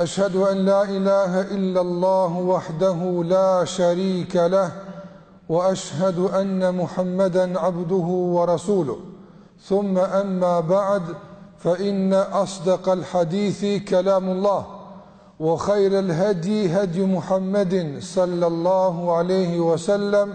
أشهد أن لا إله إلا الله وحده لا شريك له وأشهد أن محمدا عبده ورسوله ثم أما بعد فإن أصدق الحديث كلام الله وخير الهدي هدي محمد صلى الله عليه وسلم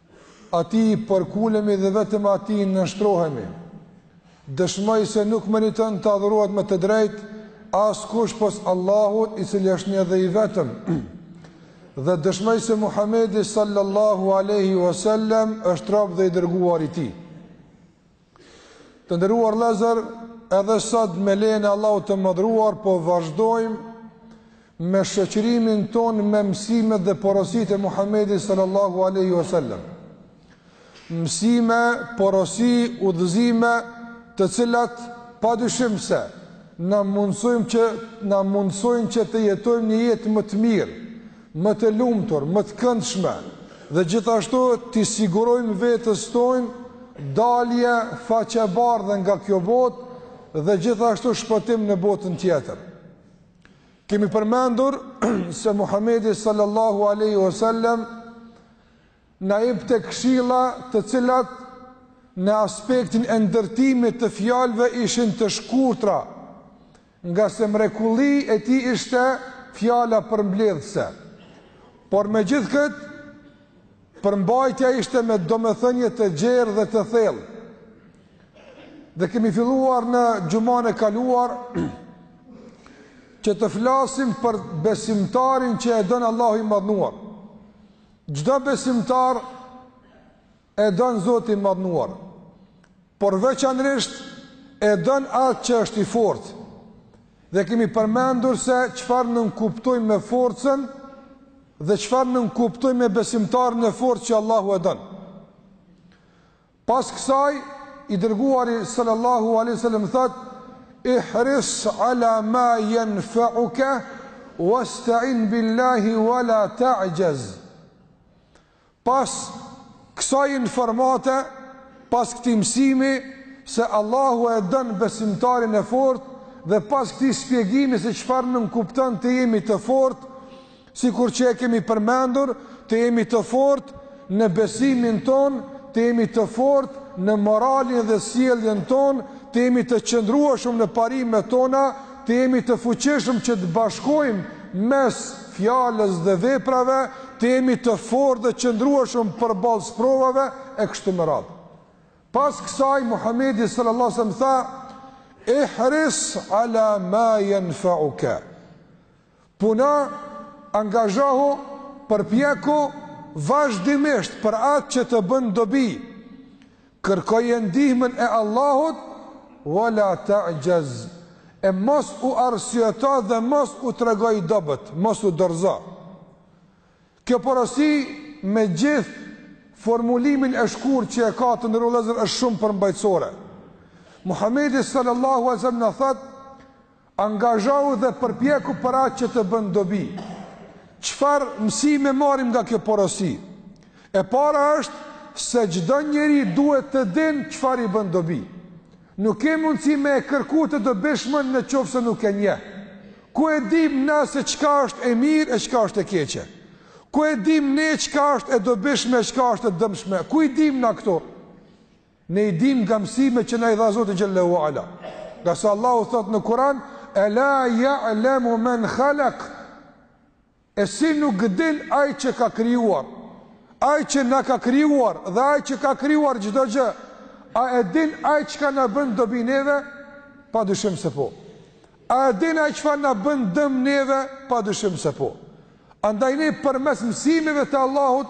Atij i përkulemi dhe vetëm Atij i nënshtrohemi. Dëshmoj se nuk meriton të adhurohet me të drejtë askush pos Allahut, i cili është një dhe i vetëm. Dhe dëshmoj se Muhamedi sallallahu alaihi wasallam është rob dhe i dërguar i Tij. Të nderuar vëllezër, edhe sot me lejen e Allahut të Madhëruar po vazhdojmë me shoqërimin tonë me mësimet dhe porositë e Muhamedit sallallahu alaihi wasallam. Mësime, porosi, udhëzime, të cilat padyshim se na mundësojnë që, që të jetojmë një jetë më të mirë, më të lumtur, më të këndshme dhe gjithashtu t'i sigurojmë vetes tonë dalje faqebardhe nga kjo botë dhe gjithashtu shpëtim në botën tjetër. Kemi përmendur se Muhamedi sallallahu alaihi wasallam Na ipte këshilla të cilat në aspektin e ndërtimit të fjalëve ishin të shkurtra, ngase mrekulli e tij ishte fjala përmbledhëse. Por megjithëkëtë, përmbajtja ishte me domethënie të gjerë dhe të thellë. Dhe kemi filluar në xhumanë e kaluar që të flasim për besimtarin që e don Allahu i madhëruar. Çdo besimtar e don Zoti i Madhëruar, por veçanërisht e don atë që është i fortë. Dhe kemi përmendur se çfarë nënkuptojmë me forcën dhe çfarë nënkuptojmë me besimtarin e fortë që Allahu e don. Pas kësaj, i Dërguari sallallahu alejhi ve sellem thotë, Ihris ala ma yanfa'uka wasta'in billahi wa la ta'jaz. Pas kësaj informate, pas këtij mësimi se Allahu e don besimtarin e fortë dhe pas këtij shpjegimi se çfarë nënkupton të jemi të fortë, Sikur që e kemi përmendur, të jemi të fortë në besimin tonë, të jemi të fortë në moralin dhe sjelljen tonë, të jemi të qëndrueshëm në parimet tona, të jemi të fuqishëm që të bashkojmë mes fjalës dhe veprave, të jemi të fortë dhe qëndrueshëm përballë sprovave e kështu me radhë. Pas kësaj Muhamedi sallallahu alajhi wasallam tha: "Ihris ala ma yanfa'uka." Puno, angazhohu, përpjeku vazhdimisht për atë që të bën dobi. Kërkoje ndihmën e Allahut, wa la ta'jaz. E mos u arsyeto dhe mos u trego i dobët, mos u dorëzo. Kjo porosi me gjithë formulimin e shkurt që e ka të nderuar vëllezër është shumë përmbajtësore. Muhammedi sallallahu alaihi wasallam na thotë, Angazhohu dhe përpjeku për atë që të bën dobi. Çfarë mësime marrim nga kjo porosi? E para është se çdo njeri duhet të dinë çfarë i bën dobi. Nuk ke mundësi me e kërku të dobishmën në qoftë se nuk e njeh. Ku e dimë na se çka është e mirë e çka është e keqe? Ku e dimë ne çka është e dobishme e çka është e dëmshme? Ku i dimë na këto? Ne i dimë nga mësimet që na i dha Zoti xhelle ue ala. Ngase Allahu thotë në Kur'an, "Ela ya'lamu man khalaq?" E si nuk din ai që ka krijuar? Ai që na ka krijuar dhe ai që ka krijuar çdo gjë, a e din ai çka na bën dobi neve? Pa dyshim se po. A e din ai çfarë na bën dëm neve? Pa dyshim se po. Andaj ne përmes mësimeve të Allahut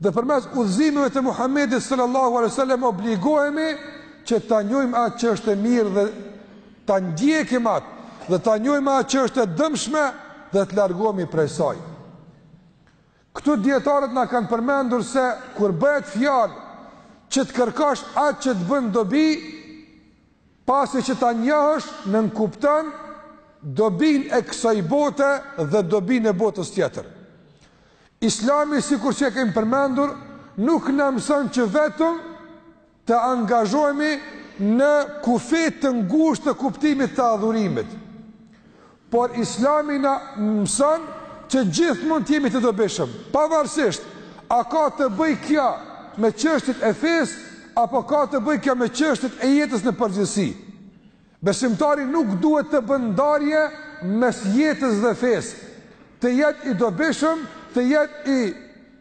Dhe përmes udhëzimeve të Muhamedit sallallahu alaihi wasallam obligohemi që ta njohim atë që është e mirë dhe ta ndjekim atë dhe ta njohim atë që është e dëmshme dhe të largohemi prej saj. Këtu dietarët na kanë përmendur se kur bëhet fjalë që të kërkosh atë që të bën dobi, Pasi që ta njohësh, nënkupton dobinë e kësaj bote dhe dobinë e botës tjetër. Islami, sikur që e kemi përmendur, nuk na mëson që vetëm të angazhohemi në kufi të ngushtë të kuptimit të adhurimit, Por Islami na mëson që gjithmonë të jemi të dobishëm, pavarësisht a ka të bëjë kjo me çështjet e fesë apo ka të bëjë kjo me çështjet e jetës në përgjithësi. Besimtari nuk duhet të bën ndarje mes jetës dhe fesë, të jetë i dobishëm, të jetë i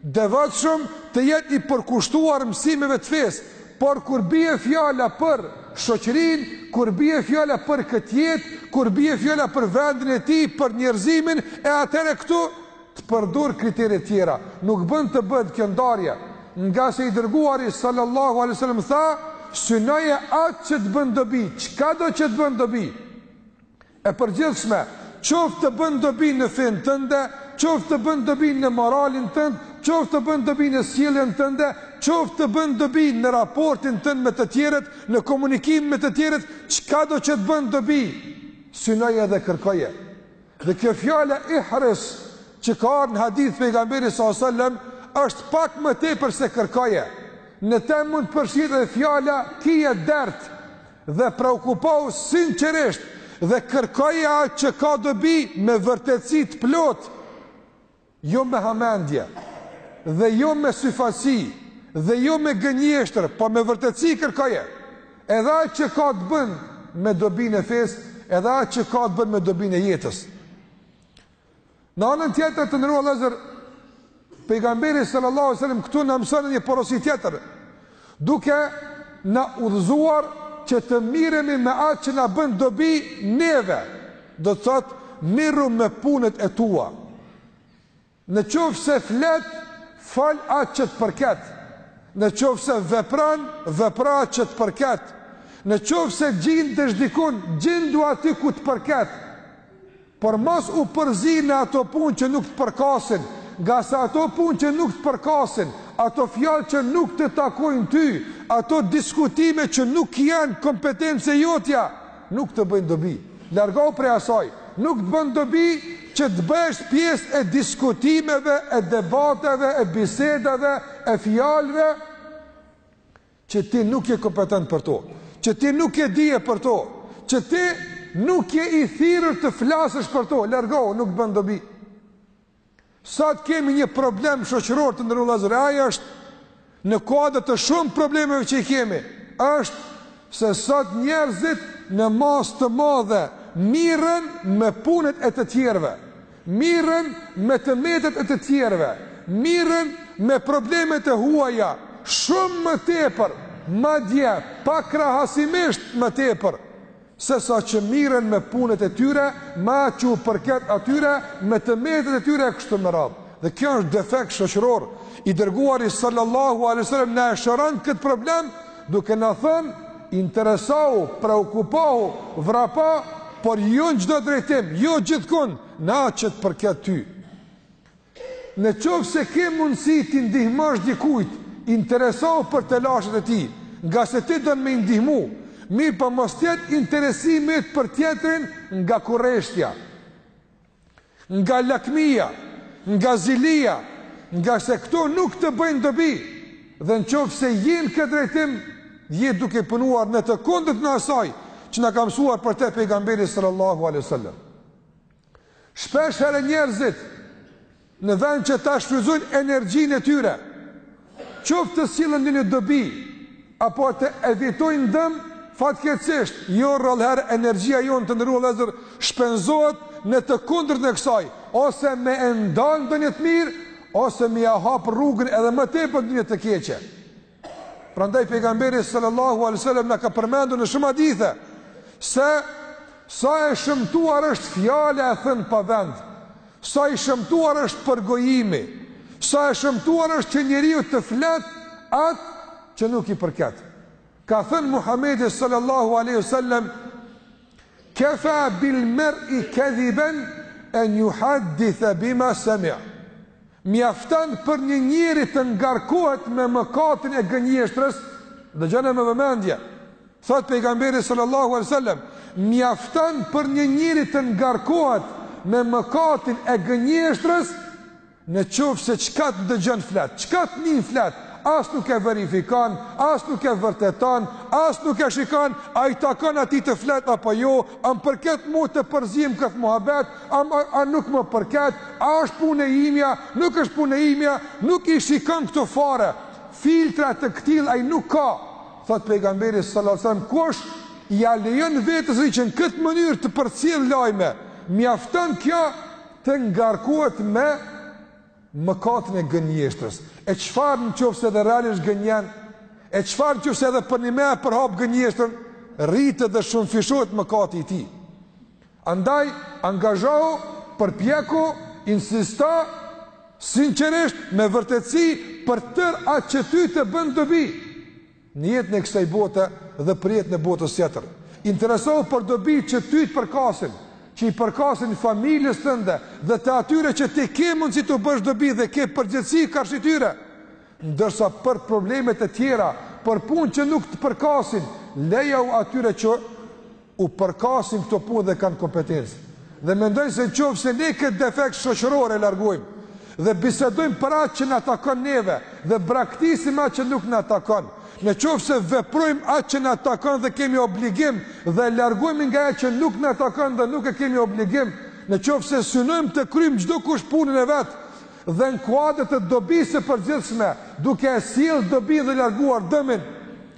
devotshëm të jetë i përkushtuar mësimeve të fesë, por kur bie fjala për shoqërinë, kur bie fjala për këtë jetë, kur bie fjala për vendin e tij, për njerëzimin, e atëherë këtu të përdor kritere të tjera. Nuk bën të bëhet kjo ndarje, ngase i dërguari sallallahu alaihi wasallam tha, synoje atë që të bën dobi, çkado që të bën dobi. E përgjithshme, qoftë të bën dobi në fenë tënde, qoftë të bën dobi në moralin tënd, qoftë të bën dobi në sjelljen tënde, qoftë të bën dobi në raportin tënd me të tjerët, në komunikim me të tjerët, çkado që të bën dobi, synoje dhe kërkoje. Dhe kjo fjala ihris që ka ardhur në hadith të pejgamberit sa sallam është pak më tepër se kërkoje. Në të mund të përfshihet edhe fjala kije dert, Dhe preokupohu sinqerisht dhe kërkoje atë që ka dobi me vërtetësi të plotë, jo me hamendje, dhe jo me syfaqësi, dhe jo me gënjeshtër, por me vërtetësi kërkoje, edhe atë që ka të bënë me dobinë e fesë, edhe atë që ka të bënë me dobinë e jetës. Në anën tjetër të nderuar vëllezër, pejgamberi sallallahu alaihi wasallam këtu na mëson një porosi tjetër, duke na udhëzuar që të miremi me atë që na bën dobi neve. Do të thotë mirru me punët e tua. Në qoftë se flet, fal atë që të përket. Në qoftë se vepran, vepra atë që të përket. Në qoftë se gjindesh dikun, gjindu aty ku të përket. Por mos u përzi në ato punë që nuk të përkasin, ngase ato punë që nuk të përkasin, ato fjalë që nuk të takojnë ty, ato diskutime që nuk janë kompetencë e jotja, nuk të bëjnë dobi. Largohu prej asaj. Nuk të bën dobi që të bëhesh pjesë e diskutimeve, e debateve, e bisedave, e fjalëve që ti nuk je kompetent për to, që ti nuk ke dije për to, që ti nuk je i thirrur të flasësh për to, largohu, nuk bën dobi. Sat kemi një problem shoqëror të nderuar vëllezër, ai është në kuadër të shumë problemeve që i kemi, është se sot njerëzit në masë të madhe mirren me punët e të tjerëve. Mirren me të metat e të tjerëve, mirren me problemet e huaja shumë më tepër, madje pakrahasimisht më tepër, se sa që mirren me punët e tyre, me atë që u përket atyre, me të metat e tyre e kështu me radhë. Dhe kjo është defekt shoqëror. I dërguari sallallahu alejhi wasallam na e shëron këtë problem duke na thënë, Interesohu, preokupohu, vrapo, por jo në çdo drejtim, jo gjithkund, në atë që të përket ty. Në qoftë se ke mundësi t'i ndihmosh dikujt, interesohu për të lashët e tij, ngase ti don me i ndihmu. Mirëpo mos të jetë interesimi për tjetrin nga kurreshtja. Nga lakmia, nga zilia, ngase këto nuk të bëjnë dobi, dhe në qoftë se jeni n'këtë drejtim, jeni duke punuar në të kundërtën e asaj, që na ka mësuar për te pejgamberi sallallahu aleyhi sallam. Shpesh herë njerëzit, Në vend që ta shfrytëzojnë energjinë e tyre, qoftë të sjellin ndonjë dobi apo të evitojnë dëm, fatkeqësisht, jo rrallë herë energjia jonë, të nderuar vëllezër, shpenzohet në të kundërtën e kësaj, ose me e ndal ndonjë të mirë, ose me ia hap rrugën edhe më tepër ndonjë të keqe. Prandaj pejgamberi sallallahu alaihi wasallam na ka përmendur në shumë hadithe se sa e shëmtuar është fjala e thënë pa vend, sa i shëmtuar është përgojimi, sa e shëmtuar është që njeriu të flet atë që nuk i përket. Ka thënë Muhamedi sallallahu alaihi wasallam Kefa bil mer i kedhiben en juhaditha bima semia. Mjafton për një njeri të ngarkohet me mëkatin e gënjeshtrës, dëgjoni me vëmendje. Thotë pejgamberi sallallahu alaihi wasallam, mjafton për një njeri të ngarkohet me mëkatin e gënjeshtrës, në qoftë se çka të dëgjon flet, çka të nin flet, as nuk e verifikon, as nuk e vërteton, as nuk e shikon, a i takon atij të flet apo jo, a më përket mua të përzihem n'këtë muhabet, A a nuk më përket, a është punë e imja, nuk është punë e imja, nuk i shikon këto fare, filtra të këtillë ai nuk ka, thotë pejgamberi sallallahu alaihi wasallam, kush ia lejon vetes së tij që në këtë mënyrë të përcjell lajme, mjafton kjo të ngarkohet me mëkatin e gënjeshtrës. E çfarë në qoftë se edhe realisht gënjen? E çfarë në qoftë se edhe përnime e përhap gënjeshtrën, rritet dhe shumëfishohet mëkati i tij? Andaj, angazhohu, përpjeku, insisto, sinqerisht, me vërtetësi, për tërë atë që ty të bën dobi, në jetën e kësaj bote dhe për jetën e botës tjetër. Interesohu për dobi që ty të përkasin, që i përkasin familjes tënde dhe të atyre që ti ke mundësi t'u bësh dobi dhe ke përgjegjësi karshi tyre. Ndërsa për problemet e tjera, për punë që nuk të përkasin, lejau atyre që u përkasin këto punë dhe kanë kompetencë. Dhe mendoj se në qoftë se ne këtë defekt shoqëror e largojmë dhe bisedojmë për atë që na takon neve dhe braktisim atë që nuk na takon, në qoftë se veprojmë atë që na takon dhe kemi obligim dhe largohemi nga ajo që nuk na takon dhe nuk e kemi obligim, në qoftë se synojmë të kryejmë çdokush punën e vet dhe në kuadër të dobisë së përgjithshme, duke sjellë dobinë dhe larguar dëmin,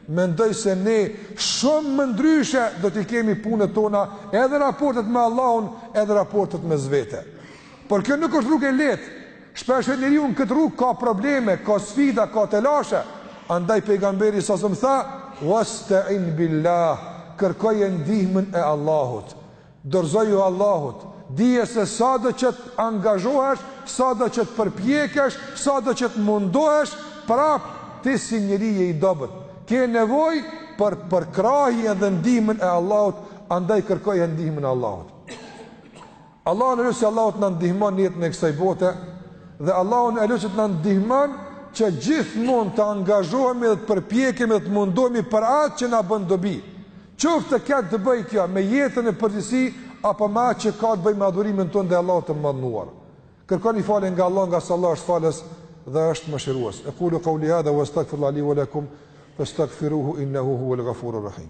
Mendoj se ne shumë më ndryshe do t'i kemi punët tona edhe raportet me Allahun edhe raportet mes vete. Por kjo nuk është rrugë e lehtë. Shpesh edhe njeriu në këtë rrugë ka probleme, ka sfida, ka telashe. Andaj pejgamberi s.a.s. tha, "Wasta'in billah", kërkoje ndihmën e Allahut. Dorëzoju Allahut, dije se sado që të angazhohesh, sado që të përpjekesh, sado që të mundohesh, prap ti si njeri je i dobët. Ke nevojë për përkrahjen dhe ndihmën e Allahut, andaj kërkoje ndihmën e Allahut. Allahun e lus Allahu të na ndihmojë në jetën e kësaj bote dhe Allahun e lus që të na ndihmojë që gjithmonë të angazhohemi dhe të përpjekemi dhe të mundohemi për atë që na bën dobi. Qoftë të ketë të bëjë kjo me jetën në përgjithësi apo me atë që ka të bëjë me adhurimin tonë ndaj Allahut të Madhënuar. Kërkoni falje nga Allahu ngase Allahu është Falës dhe është Mëshirues. Aqulu qawli hadha wastaghfirullaha li wa lakum fastaghfiruhu innahu huwal ghafurur rahim.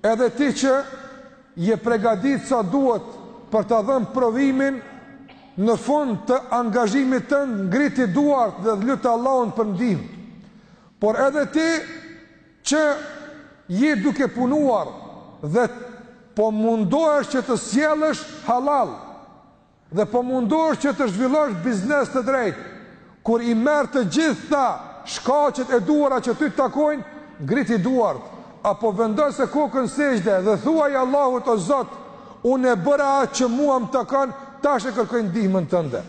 Edhe ti që je pregaditur sa duhet për ta dhënë provimin, në fund të angazhimit tënd ngriti duart dhe lute Allahun për ndihmë. Por edhe ti që je duke punuar dhe po mundohesh që të sjellësh halal, Dhe po mundohesh që të zhvillosh biznes të drejtë, kur i merr të gjitha shkaqet e duhura që ty takojnë, ngriti duart, apo vendose kokën në sexhde dhe thuaji Allahut o Zot, unë e bëra atë që mua më takon, tash e kërkoj ndihmën tënde.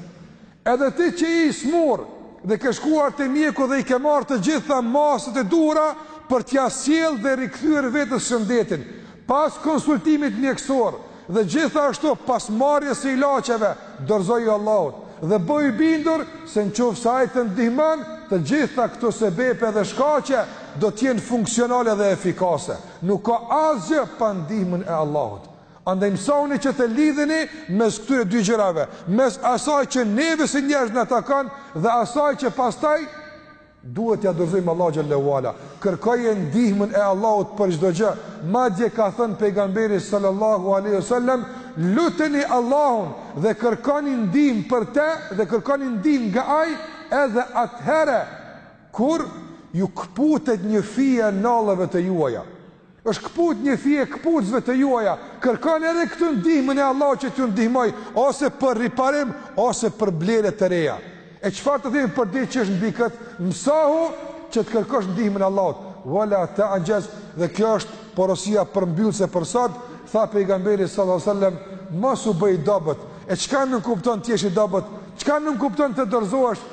Edhe ti që je i smurë dhe ke shkuar te mjeku dhe i ke marrë të gjitha masat e duhura për t'ia sjellë dhe rikthyer vetes shëndetin, Pas konsultimit mjekësor dhe gjithashtu pas marrjes së ilaçeve, dorëzoju Allahut dhe bëhu i bindur se në qoftë se Ai të ndihmon, të gjitha këto sebepe dhe shkaqe do të jenë funksionale dhe efikase. Nuk ka asgjë pa ndihmën e Allahut. Andaj mësohuni që të lidheni mes këtyre dy gjërave, mes asaj që neve si njerëz na takon dhe asaj që pastaj Duhet t'ia dorëzojmë Allahut xhel-le ue ala. Kërkoje ndihmën e Allahut për çdo gjë. Madje ka thënë pejgamberi sallallahu alaihi wasallam, "Luteni Allahun dhe kërkoni ndihmë për të dhe kërkoni ndihmë nga Ai edhe atëherë kur ju këputet një fije e nalleve të juaja." Është këputë një fije e këpucëve të juaja, kërkoni edhe këtu ndihmën e Allahut që t'ju ndihmojë ose për riparim ose për blerje të reja. E çfarë të themi për diç që është mbi kët? Mësohu që të kërkosh ndihmën e Allahut. Wala ta'jaz, dhe kjo është porosia përmbyllëse për sot, tha pejgamberi sallallahu alajhi wasallam, mos u bë i dobët. E çka nënkupton të jesh i dobët? Çka nënkupton të dorëzohesh?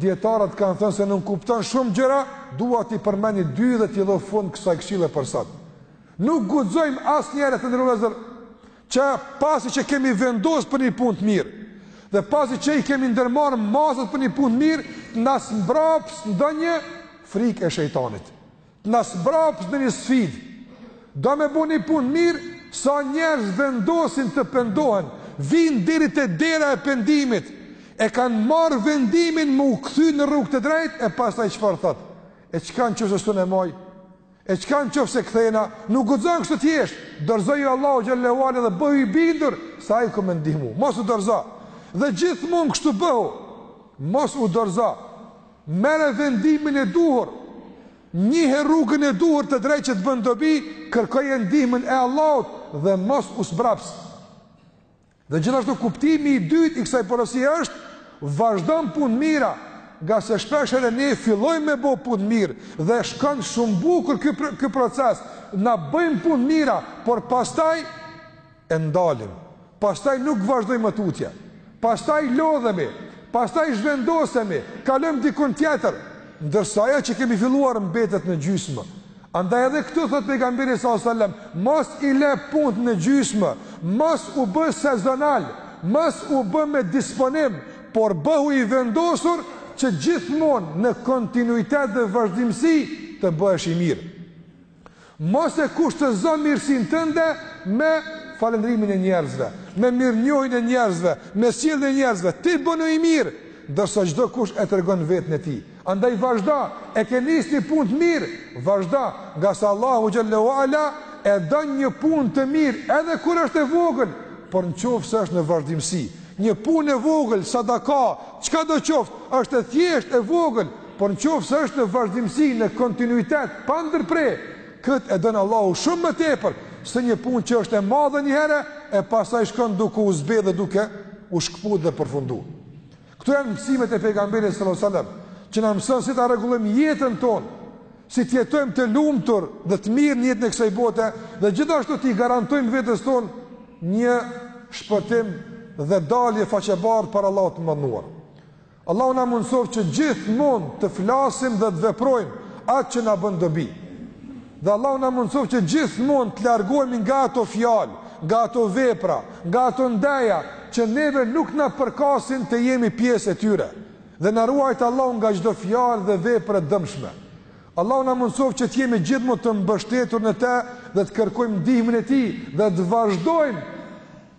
Dijetarët kanë thënë se nënkupton shumë gjëra, dua t'i përmendi dy dhe t'i jap fund kësaj këshille për sot. Nuk guxojmë asnjëherë të lejojmë që pasi që kemi vendosur për një punë të mirë dhe pasi që i kemi ndërmarrë masat për një punë të mirë, të na zmbraps ndonjë frikë e shejtanit. Të na zbrapsë ndonjë sfidë. Do me bo një punë mirë, sa njerëz vendosin të pendohen, vijnë deri te dera e pendimit, e kanë marrë vendimin me u kthy në rrugë të drejtë, e pastaj çfarë thotë? E çka në qoftë se s'un e mbaj? E çka në qoftë se kthena? Nuk guxon kështu të jesh. Dorëzoju Allahut xhel-le ue ala dhe bëhu i bindur se ai ka me t'ndihmu. Mos u dorëzo. Dhe gjithmonë kështu bëhu. Mos u dorëzo. Merre vendimin e duhur, njihe rrugën e duhur të drejtë që të bën dobi, kërkoje ndihmën e Allahut dhe mos u zbraps. Dhe gjithashtu kuptimi i dytë i kësaj porosie është vazhdo n'punë t'mira, ngase shpeshherë ne fillojmë me bo punë t'mirë dhe shkon shumë bukur ky ky proces, na bëjmë punë t'mira, por pastaj e ndalim, pastaj nuk vazhdojmë më tutje, pastaj lodhemi, pastaj zhvendosemi, kalojmë dikun tjetër, ndërsa ajo që kemi filluar mbetet në gjysmë. Andaj edhe këtu thotë pejgamberi sa sallam, mos i le punët në gjysmë, mos u bë sezonal, mos u bë me disponim, por bëhu i vendosur që gjithmonë në kontinuitet dhe vazhdimësi të bëhesh i mirë. Mos e kushtëzo mirësinë tënde me falënderimin e njerëzve, me mirënjohjen e njerëzve, me sjelljen e njerëzve. Ti bëhu i mirë, ndërsa çdokush e tregon veten e tij. Andaj vazhdo, e ke nisë një punë të mirë, vazhdo, ngase Allahu xhel-le ue ala e don një punë të mirë edhe kur është e vogël, por në qoftë se është në vazhdimësi. Një punë e vogël, sadaka, çkado qoftë, është e thjeshtë e vogël, Por në qoftë se është në vazhdimësi në kontinuitet pa ndërpre këtë e don Allahu shumë më tepër se një punë që është e madhe një herë e pastaj shkon duke u zbehë dhe duke u shkëput dhe përfundu këto janë mësimet e pejgamberit sallallahu alajhi wasallam që na mëson si ta rregullojmë jetën tonë si të jetojmë të lumtur dhe të mirë në jetën e kësaj bote dhe gjithashtu t'i garantojmë vetes tonë një shpëtim dhe dalje faqebardhë para Allahut të madhëruar. Allahu na mundësoftë që gjithmonë të flasim dhe të veprojmë atë që na bën dobi. Dhe Allahu na mundësoftë që gjithmonë të largohemi nga ato fjalë, nga ato vepra, nga ato ndeja që neve nuk na përkasin të jemi pjesë e tyre. Dhe na ruajtë Allahu nga çdo fjalë dhe vepër e dëmshme. Allahu na mundësoftë që të jemi gjithmonë të mbështetur në të dhe të kërkojmë ndihmën e Tij dhe të vazhdojmë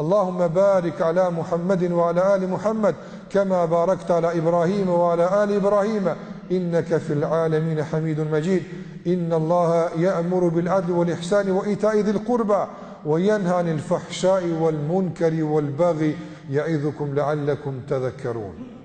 اللهم بارك على محمد وعلى آل محمد كما باركت على إبراهيم وعلى آل إبراهيم إنك في العالمين حميد مجيد إن الله يأمر بالعدل والإحسان وإيتاء ذي القربى وينهى عن الفحشاء والمنكر والبغي يعظكم لعلكم تذكرون